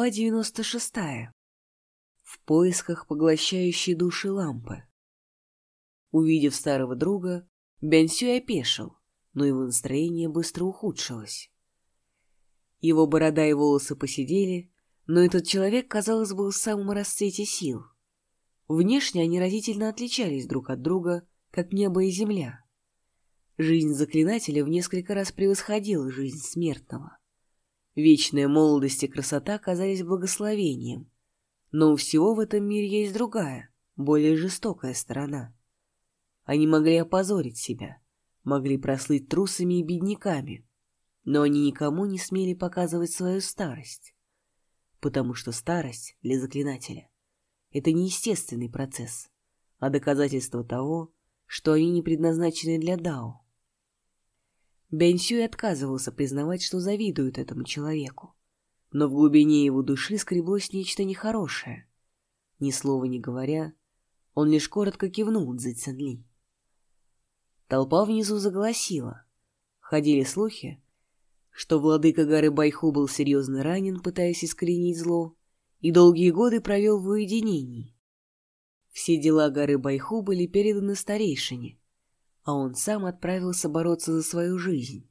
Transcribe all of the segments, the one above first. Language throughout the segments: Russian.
Глава 96. В поисках поглощающей души лампы. Увидев старого друга, Бянсюй опешил, но его настроение быстро ухудшилось. Его борода и волосы посидели, но этот человек, казалось, был в самом расцвете сил. Внешне они разительно отличались друг от друга, как небо и земля. Жизнь заклинателя в несколько раз превосходила жизнь смертного. Вечная молодость и красота казались благословением. Но у всего в этом мире есть другая, более жестокая сторона. Они могли опозорить себя, могли прослыть трусами и бедняками, но они никому не смели показывать свою старость. Потому что старость для заклинателя — это не естественный процесс, а доказательство того, что они не предназначены для Дао. Бенсюй отказывался признавать, что завидует этому человеку. Но в глубине его души скреблось нечто нехорошее. Ни слова не говоря, он лишь коротко кивнул Цзи Цинли. Толпа внизу заголосила. Ходили слухи, что владыка горы Байху был серьезно ранен, пытаясь искоренить зло, и долгие годы провел в уединении. Все дела горы Байху были переданы старейшине, а он сам отправился бороться за свою жизнь.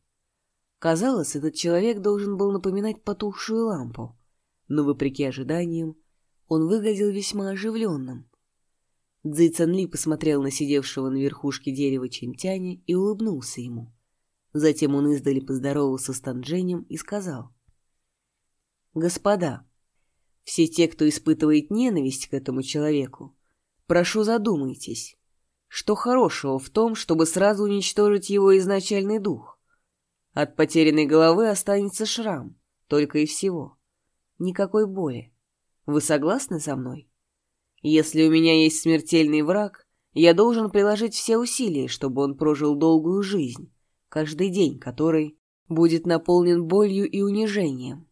Казалось, этот человек должен был напоминать потухшую лампу, но, вопреки ожиданиям, он выглядел весьма оживленным. Цзи Цанли посмотрел на сидевшего на верхушке дерева Чинтяня и улыбнулся ему. Затем он издали поздоровался с Танженем и сказал. «Господа, все те, кто испытывает ненависть к этому человеку, прошу задумайтесь. Что хорошего в том, чтобы сразу уничтожить его изначальный дух? От потерянной головы останется шрам, только и всего. Никакой боли. Вы согласны со мной? Если у меня есть смертельный враг, я должен приложить все усилия, чтобы он прожил долгую жизнь, каждый день который будет наполнен болью и унижением.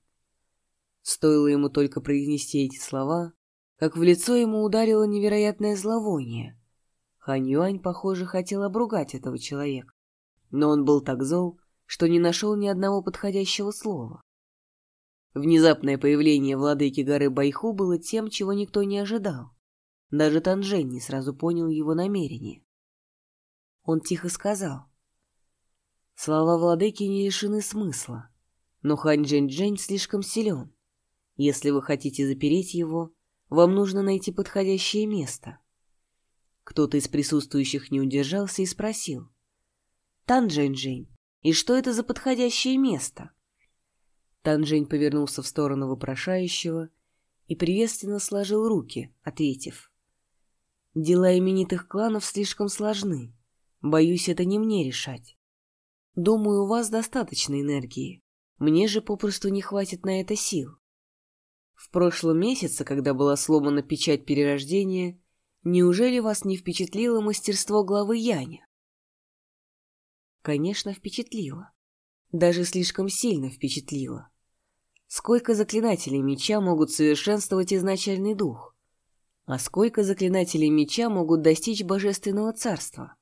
Стоило ему только произнести эти слова, как в лицо ему ударило невероятное зловоние, Хань Юань, похоже, хотел обругать этого человека. Но он был так зол, что не нашел ни одного подходящего слова. Внезапное появление владыки горы Байху было тем, чего никто не ожидал. Даже Танжень не сразу понял его намерение. Он тихо сказал. Слова владыки не лишены смысла, но Хань Джень-Джень слишком силен. Если вы хотите запереть его, вам нужно найти подходящее место. Кто-то из присутствующих не удержался и спросил. «Тан Джень-Джень, и что это за подходящее место?» Тан Джень повернулся в сторону вопрошающего и приветственно сложил руки, ответив. «Дела именитых кланов слишком сложны. Боюсь, это не мне решать. Думаю, у вас достаточно энергии. Мне же попросту не хватит на это сил. В прошлом месяце, когда была сломана печать перерождения, Неужели вас не впечатлило мастерство главы Яня? Конечно, впечатлило. Даже слишком сильно впечатлило. Сколько заклинателей меча могут совершенствовать изначальный дух? А сколько заклинателей меча могут достичь божественного царства?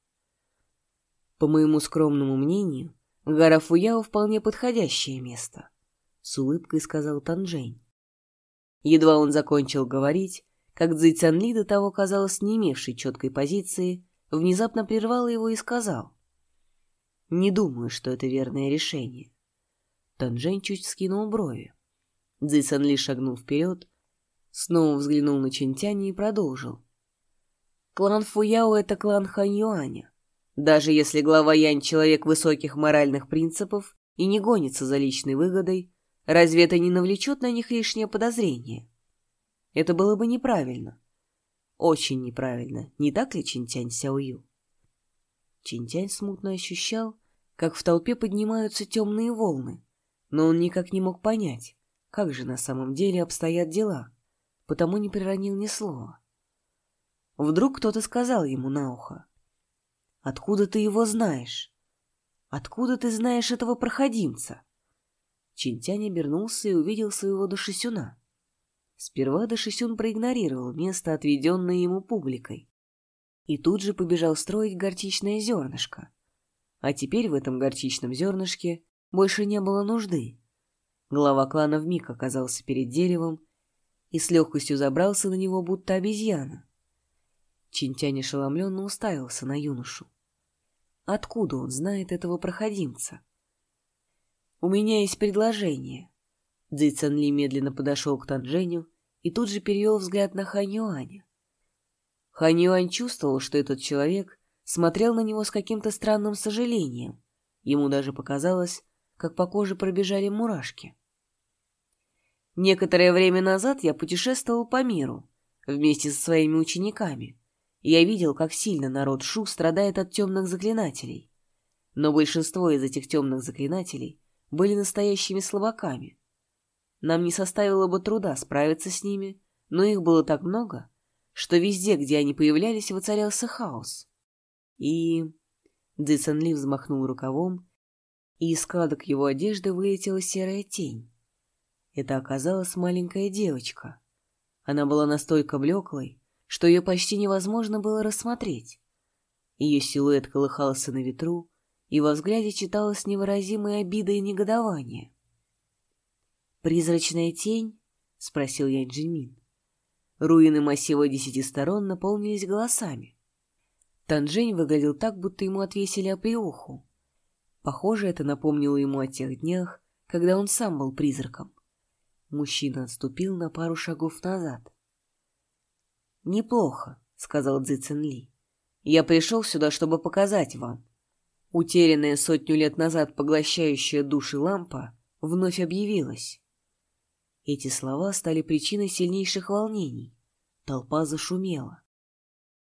По моему скромному мнению, гора Фуяо вполне подходящее место, — с улыбкой сказал Танжень. Едва он закончил говорить, как Цзи Цянли, до того, казалось, не имевший четкой позиции, внезапно прервал его и сказал. «Не думаю, что это верное решение». Танжень чуть скинул брови. Цзи Цянли шагнул вперед, снова взглянул на Чинтяня и продолжил. «Клан Фуяо — это клан Хань Юаня. Даже если глава Янь — человек высоких моральных принципов и не гонится за личной выгодой, разве это не навлечет на них лишнее подозрение?» Это было бы неправильно. Очень неправильно, не так ли, Чинтянь Сяою? Чинтянь смутно ощущал, как в толпе поднимаются темные волны, но он никак не мог понять, как же на самом деле обстоят дела, потому не приронил ни слова. Вдруг кто-то сказал ему на ухо. «Откуда ты его знаешь? Откуда ты знаешь этого проходимца?» Чинтянь обернулся и увидел своего душесюна. Сперва Дашисюн проигнорировал место, отведенное ему публикой, и тут же побежал строить горчичное зернышко. А теперь в этом горчичном зернышке больше не было нужды. Глава клана вмиг оказался перед деревом и с легкостью забрался на него, будто обезьяна. Чинтянь ошеломленно уставился на юношу. Откуда он знает этого проходимца? «У меня есть предложение». Цзи Цанли медленно подошел к Танженю и тут же перевел взгляд на Хань Юаня. Хань Юань чувствовал, что этот человек смотрел на него с каким-то странным сожалением. Ему даже показалось, как по коже пробежали мурашки. Некоторое время назад я путешествовал по миру вместе со своими учениками. Я видел, как сильно народ Шу страдает от темных заклинателей. Но большинство из этих темных заклинателей были настоящими слабаками. Нам не составило бы труда справиться с ними, но их было так много, что везде, где они появлялись, воцарялся хаос. И... Цзэцэн Ли взмахнул рукавом, и из складок его одежды вылетела серая тень. Это оказалась маленькая девочка. Она была настолько блеклой, что ее почти невозможно было рассмотреть. Ее силуэт колыхался на ветру, и во взгляде читалась невыразимая обида и негодование. «Призрачная тень?» — спросил Янь Джимин. Руины массива десяти сторон наполнились голосами. Танжень выглядел так, будто ему отвесили оплеуху. Похоже, это напомнило ему о тех днях, когда он сам был призраком. Мужчина отступил на пару шагов назад. «Неплохо», — сказал Цзи Цин Ли. «Я пришел сюда, чтобы показать вам. Утерянная сотню лет назад поглощающая души лампа вновь объявилась». Эти слова стали причиной сильнейших волнений. Толпа зашумела.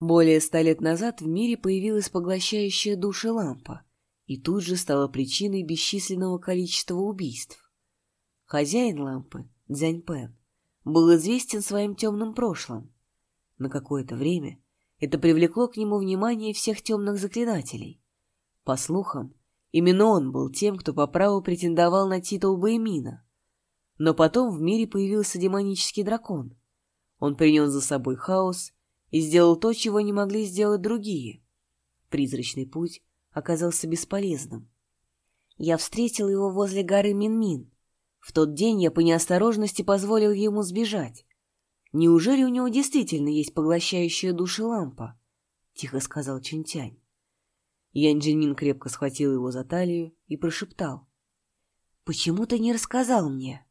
Более ста лет назад в мире появилась поглощающая души лампа, и тут же стала причиной бесчисленного количества убийств. Хозяин лампы, Дзяньпен, был известен своим темным прошлым. На какое-то время это привлекло к нему внимание всех темных заклинателей. По слухам, именно он был тем, кто по праву претендовал на титул Баймина. Но потом в мире появился демонический дракон. Он принес за собой хаос и сделал то, чего не могли сделать другие. Призрачный путь оказался бесполезным. Я встретил его возле горы Минмин. В тот день я по неосторожности позволил ему сбежать. Неужели у него действительно есть поглощающая души лампа? Тихо сказал Чинтянь. Ян Джинмин крепко схватил его за талию и прошептал. «Почему ты не рассказал мне?»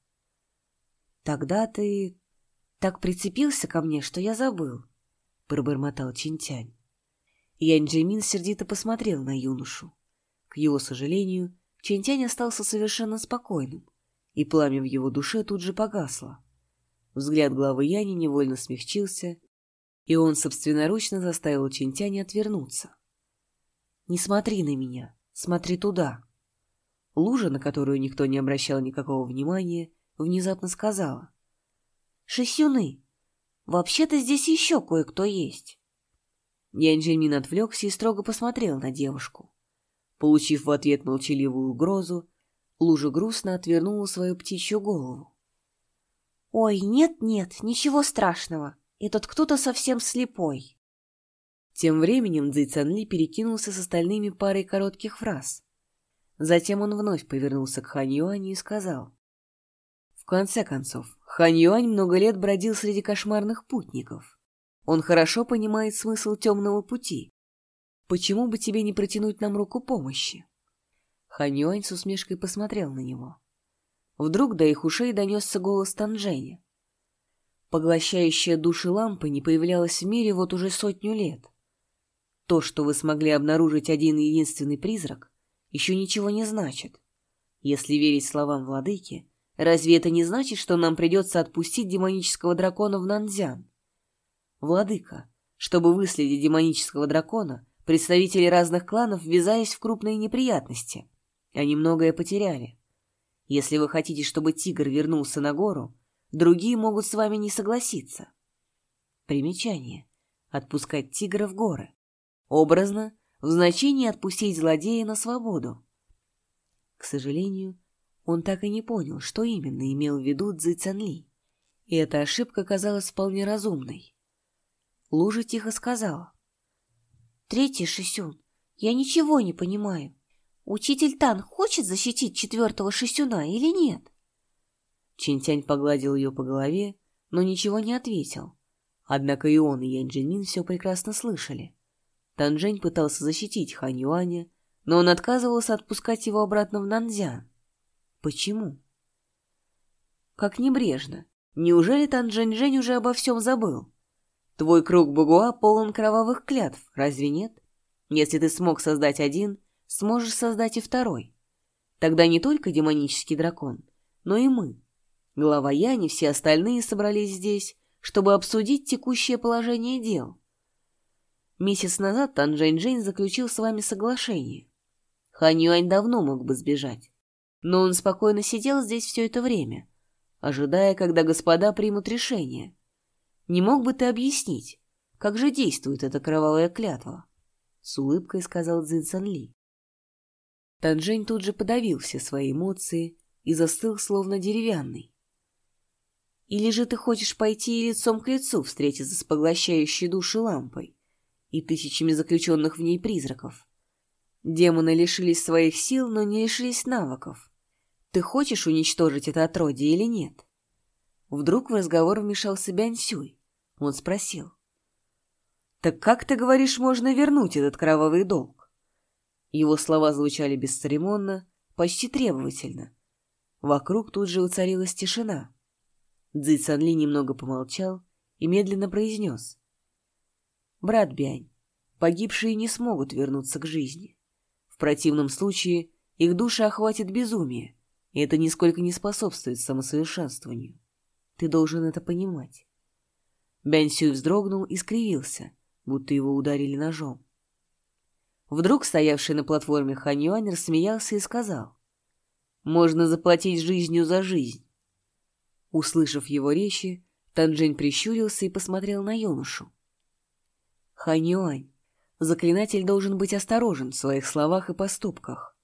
«Тогда ты так прицепился ко мне, что я забыл», — пробормотал Чинтянь. Ян Джимин сердито посмотрел на юношу. К его сожалению, Чинтянь остался совершенно спокойным, и пламя в его душе тут же погасло. Взгляд главы Яни невольно смягчился, и он собственноручно заставил Чинтяня отвернуться. «Не смотри на меня, смотри туда». Лужа, на которую никто не обращал никакого внимания, внезапно сказала. «Шисюны, вообще-то здесь еще кое-кто есть». Янджельмин отвлекся и строго посмотрел на девушку. Получив в ответ молчаливую угрозу, Лужа грустно отвернула свою птичью голову. «Ой, нет-нет, ничего страшного. Этот кто-то совсем слепой». Тем временем Цзи Цанли перекинулся с остальными парой коротких фраз. Затем он вновь повернулся к Хань Юаню и сказал. В конце концов, Хань Юань много лет бродил среди кошмарных путников. Он хорошо понимает смысл темного пути. Почему бы тебе не протянуть нам руку помощи? Хань Юань с усмешкой посмотрел на него. Вдруг до их ушей донесся голос Танжэня. Поглощающая души лампы не появлялась в мире вот уже сотню лет. То, что вы смогли обнаружить один единственный призрак, еще ничего не значит. Если верить словам владыки, разве это не значит, что нам придется отпустить демонического дракона в Нанзян? Владыка, чтобы выследить демонического дракона, представители разных кланов ввязались в крупные неприятности. Они многое потеряли. Если вы хотите, чтобы тигр вернулся на гору, другие могут с вами не согласиться. Примечание. Отпускать тигра в горы. Образно, в значении отпустить злодея на свободу. К сожалению, он так и не понял, что именно имел в виду Цзи Цанли. И эта ошибка казалась вполне разумной. Лужа тихо сказала. «Третий Шисюн, я ничего не понимаю. Учитель Тан хочет защитить четвертого Шисюна или нет? Чинтянь погладил ее по голове, но ничего не ответил. Однако и он, и Янь Джинмин все прекрасно слышали. Танжень пытался защитить Хань Юаня, но он отказывался отпускать его обратно в Нанзян. Почему? Как небрежно. Неужели Танжень-Жень уже обо всем забыл? Твой круг Багуа полон кровавых клятв, разве нет? Если ты смог создать один, сможешь создать и второй. Тогда не только демонический дракон, но и мы. Глава Яни, все остальные собрались здесь, чтобы обсудить текущее положение дел. Месяц назад Тан Жэнь заключил с вами соглашение. Хан Юань давно мог бы сбежать, но он спокойно сидел здесь все это время, ожидая, когда господа примут решение. Не мог бы ты объяснить, как же действует эта кровавая клятва? С улыбкой сказал Цзин Сан Ли. Танжень тут же подавил все свои эмоции и застыл, словно деревянный. Или же ты хочешь пойти лицом к лицу встретиться с поглощающей души лампой и тысячами заключенных в ней призраков? Демоны лишились своих сил, но не лишились навыков. Ты хочешь уничтожить это отродье или нет? Вдруг в разговор вмешался Бянь Сюй. Он спросил. «Так как, ты говоришь, можно вернуть этот кровавый долг?» Его слова звучали бесцеремонно, почти требовательно. Вокруг тут же уцарилась тишина. Цзи Цанли немного помолчал и медленно произнес. «Брат Бянь, погибшие не смогут вернуться к жизни. В противном случае их души охватит безумие, и это нисколько не способствует самосовершенствованию. Ты должен это понимать». Бянь Сюй вздрогнул и скривился, будто его ударили ножом. Вдруг стоявший на платформе Хан Юань рассмеялся и сказал, «Можно заплатить жизнью за жизнь. Услышав его речи, Танжень прищурился и посмотрел на юношу. «Ханьюань, заклинатель должен быть осторожен в своих словах и поступках.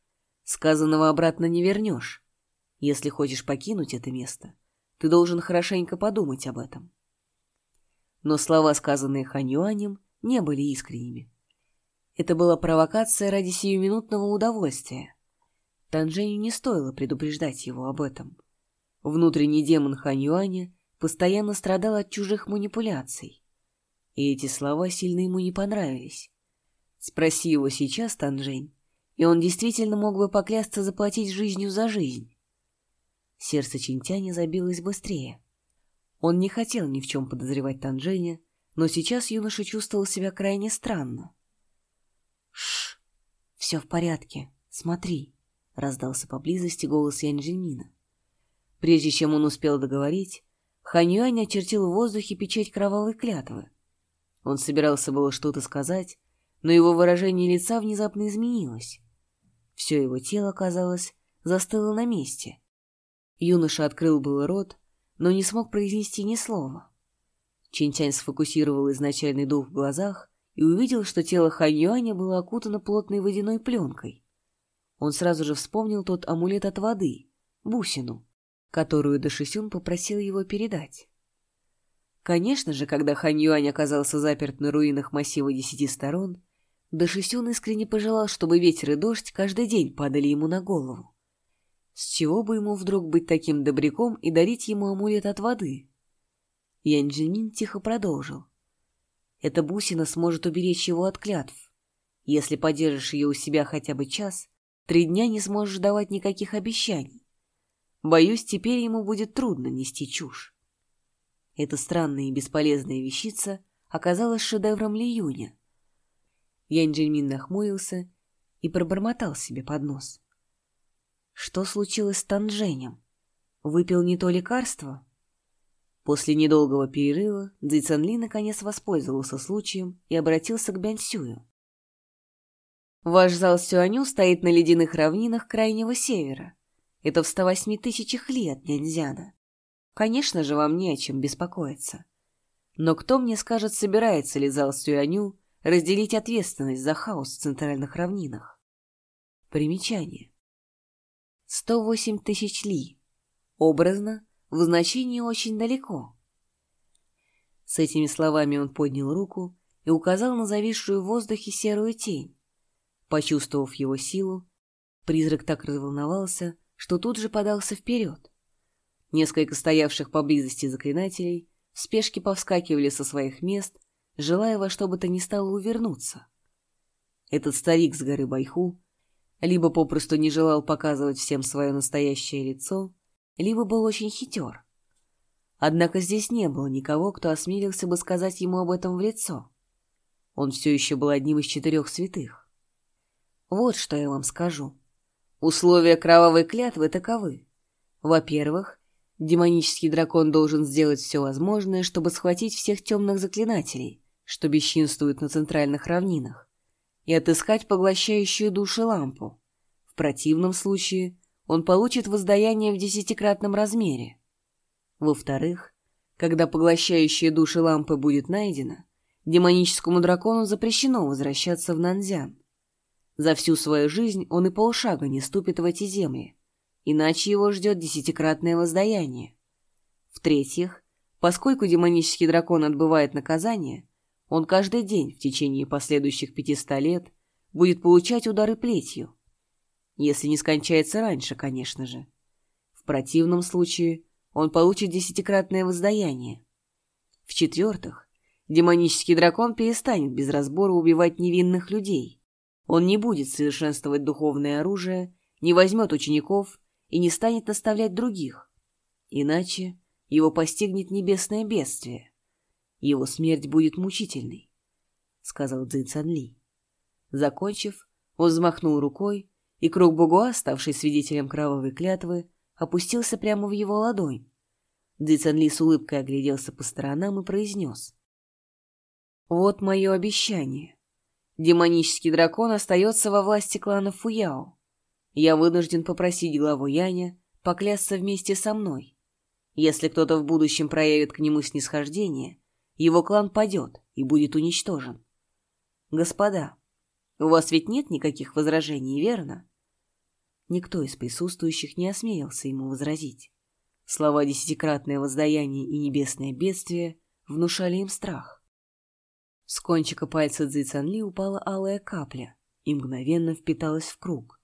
Сказанного обратно не вернешь. Если хочешь покинуть это место, ты должен хорошенько подумать об этом». Но слова, сказанные Ханьюанем, не были искренними. Это была провокация ради сиюминутного удовольствия. Танженю не стоило предупреждать его об этом. Внутренний демон Хань Юаня постоянно страдал от чужих манипуляций. И эти слова сильно ему не понравились. Спроси его сейчас, Танжень, и он действительно мог бы поклясться заплатить жизнью за жизнь. Сердце Чинтяня забилось быстрее. Он не хотел ни в чем подозревать Танженя, но сейчас юноша чувствовал себя крайне странно. «Шш! Все в порядке, смотри!» — раздался поблизости голос Янь-Джинмина. Прежде чем он успел договорить, Ханьюань очертил в воздухе печать кровавой клятвы. Он собирался было что-то сказать, но его выражение лица внезапно изменилось. Все его тело, казалось, застыло на месте. Юноша открыл был рот, но не смог произнести ни слова. Чинтянь сфокусировал изначальный дух в глазах и увидел, что тело Ханьюаня было окутано плотной водяной пленкой. Он сразу же вспомнил тот амулет от воды, бусину, которую Дашисюн попросил его передать. Конечно же, когда Хань Юань оказался заперт на руинах массива десяти сторон, Дашисюн искренне пожелал, чтобы ветер и дождь каждый день падали ему на голову. С чего бы ему вдруг быть таким добряком и дарить ему амулет от воды? Янь Джимин тихо продолжил. Эта бусина сможет уберечь его от клятв. Если подержишь ее у себя хотя бы час, три дня не сможешь давать никаких обещаний. Боюсь, теперь ему будет трудно нести чушь. Эта странная и бесполезная вещица оказалась шедевром Ли Юня. Джельмин нахмурился и пробормотал себе под нос. Что случилось с Танженем? Выпил не то лекарство? После недолгого перерыва Цзи Цанли наконец воспользовался случаем и обратился к Бянсюю. «Ваш зал Сюаню стоит на ледяных равнинах Крайнего Севера. Это в 108 тысячах ли от Няньзяна. Конечно же, вам не о чем беспокоиться. Но кто мне скажет, собирается ли зал Сюаню разделить ответственность за хаос в центральных равнинах? Примечание. 108 тысяч ли. Образно, в значении очень далеко. С этими словами он поднял руку и указал на зависшую в воздухе серую тень. Почувствовав его силу, призрак так разволновался, что тут же подался вперед. Несколько стоявших поблизости заклинателей в спешке повскакивали со своих мест, желая во что бы то ни стало увернуться. Этот старик с горы Байху либо попросту не желал показывать всем свое настоящее лицо, либо был очень хитер. Однако здесь не было никого, кто осмелился бы сказать ему об этом в лицо. Он все еще был одним из четырех святых. Вот что я вам скажу. Условия кровавой клятвы таковы. Во-первых, демонический дракон должен сделать все возможное, чтобы схватить всех темных заклинателей, что бесчинствуют на центральных равнинах, и отыскать поглощающую души лампу. В противном случае он получит воздаяние в десятикратном размере. Во-вторых, когда поглощающая души лампы будет найдена, демоническому дракону запрещено возвращаться в Нанзян. За всю свою жизнь он и полшага не ступит в эти земли, иначе его ждет десятикратное воздаяние. В-третьих, поскольку демонический дракон отбывает наказание, он каждый день в течение последующих пятиста лет будет получать удары плетью. Если не скончается раньше, конечно же. В противном случае он получит десятикратное воздаяние. В-четвертых, демонический дракон перестанет без разбора убивать невинных людей, он не будет совершенствовать духовное оружие, не возьмет учеников и не станет наставлять других. Иначе его постигнет небесное бедствие. Его смерть будет мучительной, — сказал Цзин Цанли. Закончив, он взмахнул рукой, и круг Бугуа, ставший свидетелем кровавой клятвы, опустился прямо в его ладонь. Цзи Цанли с улыбкой огляделся по сторонам и произнес. «Вот мое обещание. Демонический дракон остается во власти клана Фуяо. Я вынужден попросить главу Яня поклясться вместе со мной. Если кто-то в будущем проявит к нему снисхождение, его клан падет и будет уничтожен. Господа, у вас ведь нет никаких возражений, верно? Никто из присутствующих не осмелился ему возразить. Слова «десятикратное воздаяние» и «небесное бедствие» внушали им страх. С кончика пальца Цзи Цанли упала алая капля и мгновенно впиталась в круг.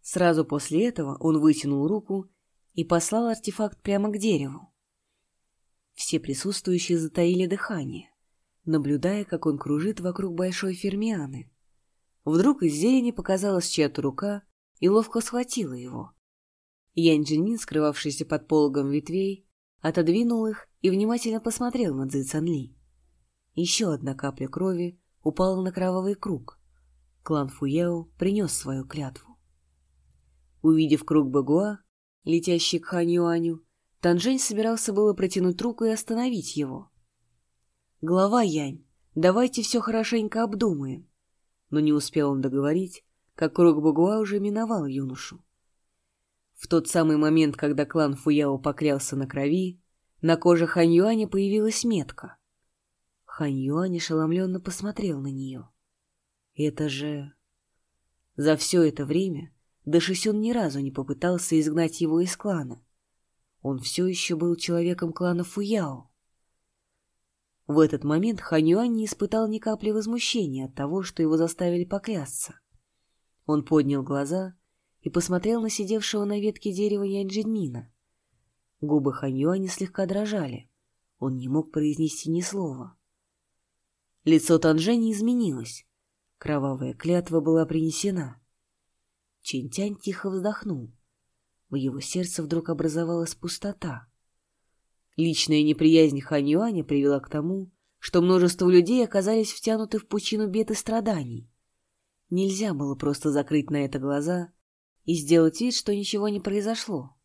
Сразу после этого он вытянул руку и послал артефакт прямо к дереву. Все присутствующие затаили дыхание, наблюдая, как он кружит вокруг большой фермианы. Вдруг из зелени показалась чья-то рука и ловко схватила его. Янь Джинмин, скрывавшийся под пологом ветвей, отодвинул их и внимательно посмотрел на Цзи Цанли. Еще одна капля крови упала на кровавый круг. Клан Фуяо принес свою клятву. Увидев круг Багуа, летящий к Хань Юаню, Танжень собирался было протянуть руку и остановить его. «Глава Янь, давайте все хорошенько обдумаем». Но не успел он договорить, как круг Багуа уже миновал юношу. В тот самый момент, когда клан Фуяо поклялся на крови, на коже Хань Юаня появилась метка — Хань Юань ошеломленно посмотрел на нее. «Это же...» За все это время Дашисюн ни разу не попытался изгнать его из клана. Он все еще был человеком клана Фуяо. В этот момент Хань Юань не испытал ни капли возмущения от того, что его заставили поклясться. Он поднял глаза и посмотрел на сидевшего на ветке дерева Янь Губы Хань Юаня слегка дрожали. Он не мог произнести ни слова. Лицо Танжени изменилось. Кровавая клятва была принесена. Чинтянь тихо вздохнул. В его сердце вдруг образовалась пустота. Личная неприязнь Хань Юаня привела к тому, что множество людей оказались втянуты в пучину бед и страданий. Нельзя было просто закрыть на это глаза и сделать вид, что ничего не произошло.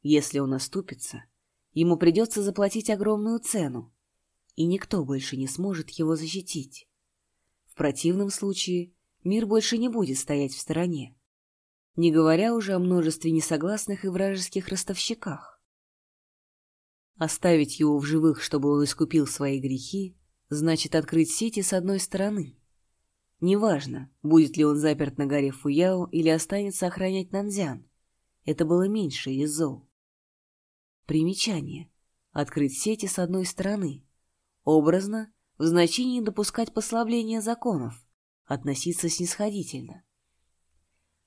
Если он оступится, ему придется заплатить огромную цену и никто больше не сможет его защитить. В противном случае мир больше не будет стоять в стороне, не говоря уже о множестве несогласных и вражеских ростовщиках. Оставить его в живых, чтобы он искупил свои грехи, значит открыть сети с одной стороны. Неважно, будет ли он заперт на горе Фуяо или останется охранять Нанзян. Это было меньше из зол. Примечание. Открыть сети с одной стороны. Образно, в значении допускать послабление законов, относиться снисходительно.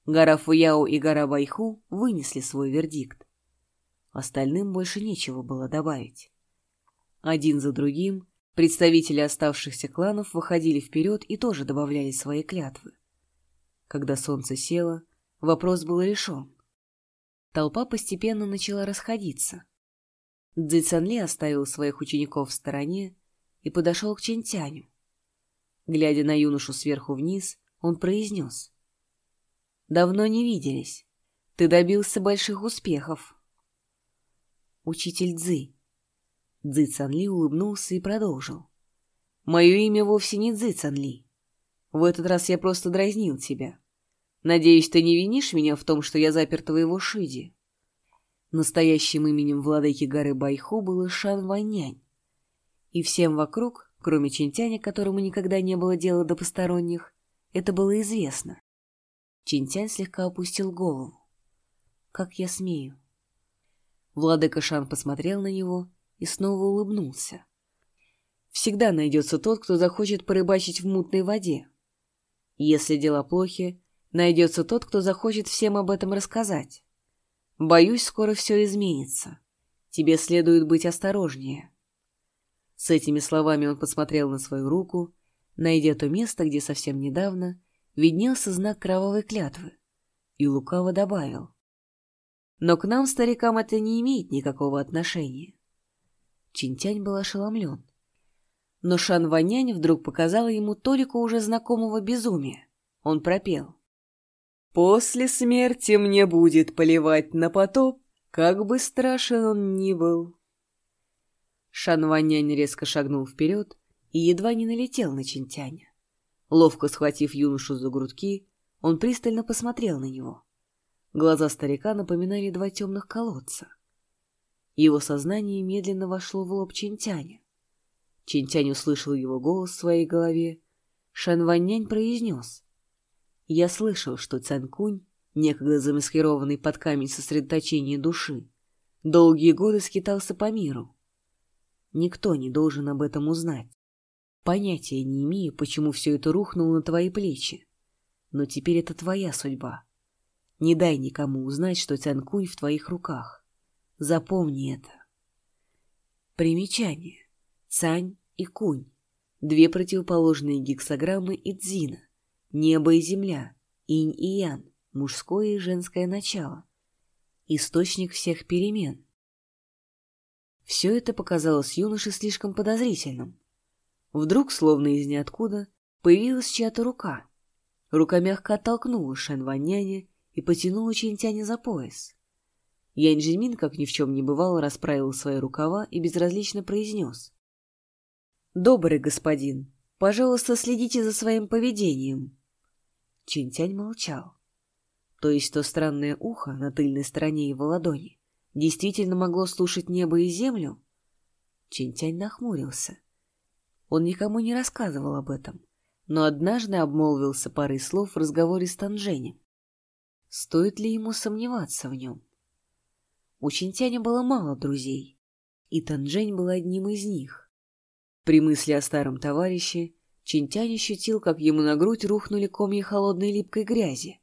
Гора Фуяо и гора Байху вынесли свой вердикт. Остальным больше нечего было добавить. Один за другим представители оставшихся кланов выходили вперед и тоже добавляли свои клятвы. Когда солнце село, вопрос был решен. Толпа постепенно начала расходиться. Цзи Цанли оставил своих учеников в стороне и подошел к Чентяню. Глядя на юношу сверху вниз, он произнес. «Давно не виделись. Ты добился больших успехов». «Учитель Цзы». Цзы Цанли улыбнулся и продолжил. «Мое имя вовсе не Цзы Цанли. В этот раз я просто дразнил тебя. Надеюсь, ты не винишь меня в том, что я запер твоего Шиди?» Настоящим именем владыки горы Байху было Шан Ваннянь. И всем вокруг, кроме Чинтяня, которому никогда не было дела до посторонних, это было известно. Чинтянь слегка опустил голову. «Как я смею?» Владыка Шан посмотрел на него и снова улыбнулся. «Всегда найдется тот, кто захочет порыбачить в мутной воде. Если дела плохи, Найдется тот, кто захочет всем об этом рассказать. Боюсь, скоро все изменится. Тебе следует быть осторожнее. С этими словами он посмотрел на свою руку, найдя то место, где совсем недавно виднелся знак кровавой клятвы, и лукаво добавил. Но к нам, старикам, это не имеет никакого отношения. Чинтянь был ошеломлен. Но Шан Ванянь вдруг показала ему толику уже знакомого безумия. Он пропел. После смерти мне будет поливать на потоп, как бы страшен он ни был. Шанванянь резко шагнул вперед и едва не налетел на Чинтяня. Ловко схватив юношу за грудки, он пристально посмотрел на него. Глаза старика напоминали два темных колодца. Его сознание медленно вошло в лоб Чинтяня. Чинтянь услышал его голос в своей голове. Шанваннянь произнес. Я слышал, что Цанкунь, некогда замаскированный под камень сосредоточения души, долгие годы скитался по миру. Никто не должен об этом узнать. Понятия не имею, почему все это рухнуло на твои плечи. Но теперь это твоя судьба. Не дай никому узнать, что Цянкунь в твоих руках. Запомни это. Примечание. Цань и Кунь. Две противоположные гексограммы Идзина Небо и земля, инь и ян, мужское и женское начало. Источник всех перемен. Все это показалось юноше слишком подозрительным. Вдруг, словно из ниоткуда, появилась чья-то рука. Рука мягко оттолкнула Шэнваняня и потянула Чинтяня за пояс. Янь Джимин, как ни в чем не бывало, расправил свои рукава и безразлично произнес. «Добрый господин, пожалуйста, следите за своим поведением. Чинтянь молчал. То есть то странное ухо на тыльной стороне его ладони действительно могло слушать небо и землю? Чинтянь нахмурился. Он никому не рассказывал об этом, но однажды обмолвился парой слов в разговоре с Танженем. Стоит ли ему сомневаться в нем? У Чинтяня было мало друзей, и Танжень был одним из них. При мысли о старом товарище Чинтянь ощутил, как ему на грудь рухнули комья холодной липкой грязи.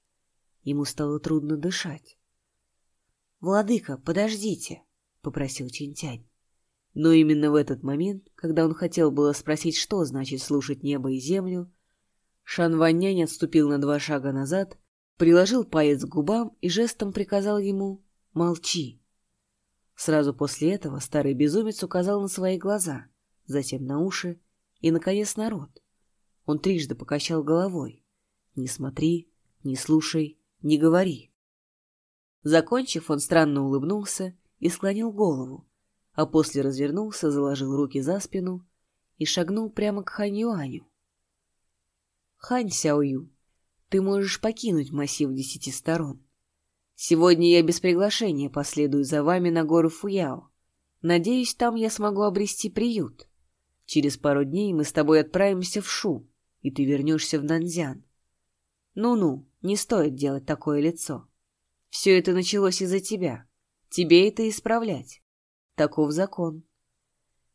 Ему стало трудно дышать. «Владыка, подождите!» — попросил Чинтянь. Но именно в этот момент, когда он хотел было спросить, что значит слушать небо и землю, Шан Ваннянь отступил на два шага назад, приложил палец к губам и жестом приказал ему «молчи». Сразу после этого старый безумец указал на свои глаза, затем на уши и, наконец, на рот. Он трижды покачал головой. «Не смотри, не слушай, не говори». Закончив, он странно улыбнулся и склонил голову, а после развернулся, заложил руки за спину и шагнул прямо к Хань Юаню. «Хань Сяою, ты можешь покинуть массив десяти сторон. Сегодня я без приглашения последую за вами на гору Фуяо. Надеюсь, там я смогу обрести приют. Через пару дней мы с тобой отправимся в Шу, и ты вернешься в Нанзян. Ну-ну, не стоит делать такое лицо. Все это началось из-за тебя. Тебе это исправлять. Таков закон.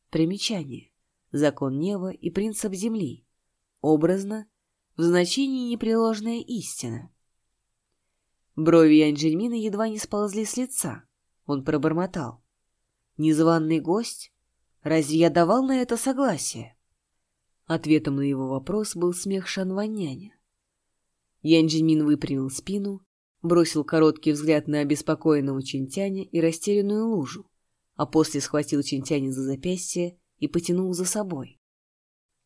Примечание. Закон неба и принцип земли. Образно, в значении непреложная истина. Брови Янджельмина едва не сползли с лица. Он пробормотал. «Незваный гость? Разве я давал на это согласие?» Ответом на его вопрос был смех Шанваняня. Ян Джимин выпрямил спину, бросил короткий взгляд на обеспокоенного Чинтяня и растерянную лужу, а после схватил Чинтяня за запястье и потянул за собой.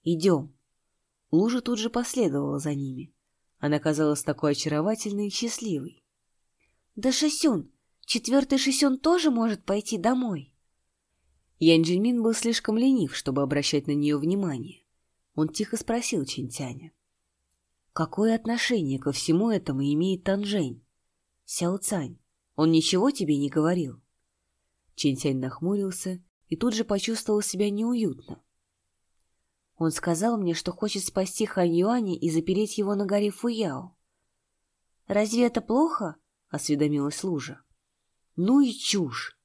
«Идем». Лужа тут же последовала за ними. Она казалась такой очаровательной и счастливой. «Да Шисюн, четвертый Шисюн тоже может пойти домой?» Ян Джинмин был слишком ленив, чтобы обращать на нее внимание. Он тихо спросил Чинтяня. «Какое отношение ко всему этому имеет Танжень? Сяо Цань, он ничего тебе не говорил?» Чинтянь нахмурился и тут же почувствовал себя неуютно. Он сказал мне, что хочет спасти Хань Юаня и запереть его на горе Фуяо. «Разве это плохо?» — осведомилась Лужа. «Ну и чушь!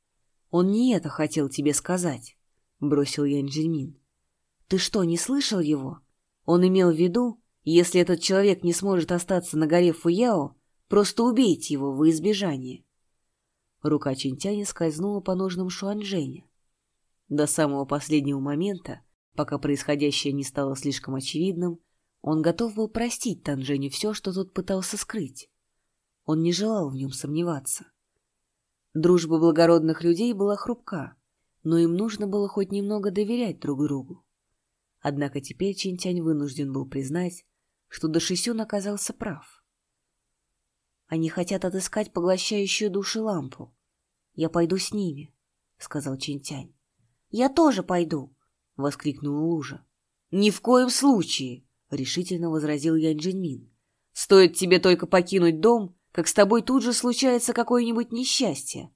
Он не это хотел тебе сказать», — бросил Янь Джимин. «Ты что, не слышал его? Он имел в виду, если этот человек не сможет остаться на горе Фуяо, просто убейте его во избежание». Рука Чинтяня скользнула по ножным Шуанжэня. До самого последнего момента Пока происходящее не стало слишком очевидным, он готов был простить Танжене все, что тот пытался скрыть. Он не желал в нем сомневаться. Дружба благородных людей была хрупка, но им нужно было хоть немного доверять друг другу. Однако теперь Чинтянь вынужден был признать, что Дашисюн оказался прав. «Они хотят отыскать поглощающую души лампу. Я пойду с ними», — сказал Чинтянь. «Я тоже пойду», — воскликнула Лужа. «Ни в коем случае!» — решительно возразил Янь Джиньмин. «Стоит тебе только покинуть дом, как с тобой тут же случается какое-нибудь несчастье.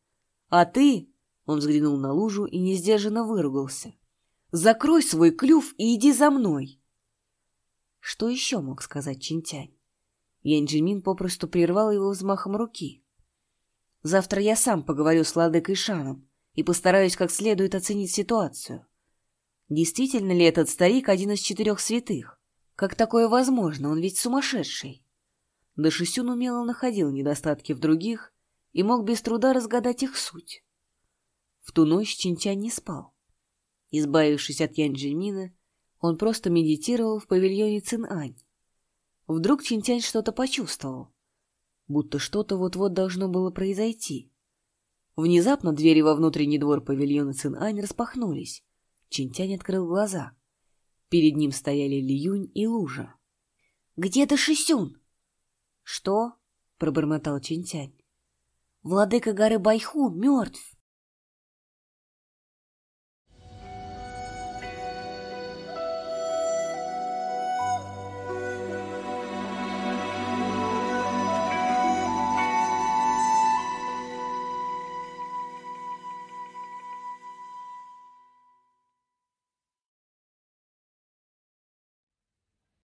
А ты...» — он взглянул на Лужу и несдержанно выругался. «Закрой свой клюв и иди за мной!» Что еще мог сказать Чинтянь? Янь Джимин попросту прервал его взмахом руки. «Завтра я сам поговорю с Ладыкой Шаном и постараюсь как следует оценить ситуацию. Действительно ли этот старик один из четырех святых? Как такое возможно? Он ведь сумасшедший. Дашисюн умело находил недостатки в других и мог без труда разгадать их суть. В ту ночь Чинчань не спал. Избавившись от Янь-Джимина, он просто медитировал в павильоне Цин-Ань. Вдруг Чинтянь что-то почувствовал, будто что-то вот-вот должно было произойти. Внезапно двери во внутренний двор павильона Цин-Ань распахнулись, Чинтянь открыл глаза. Перед ним стояли Лиюнь и Лужа. «Где ты, Шисюн?» «Что?» — пробормотал Чинтянь. «Владыка горы Байху мертв!»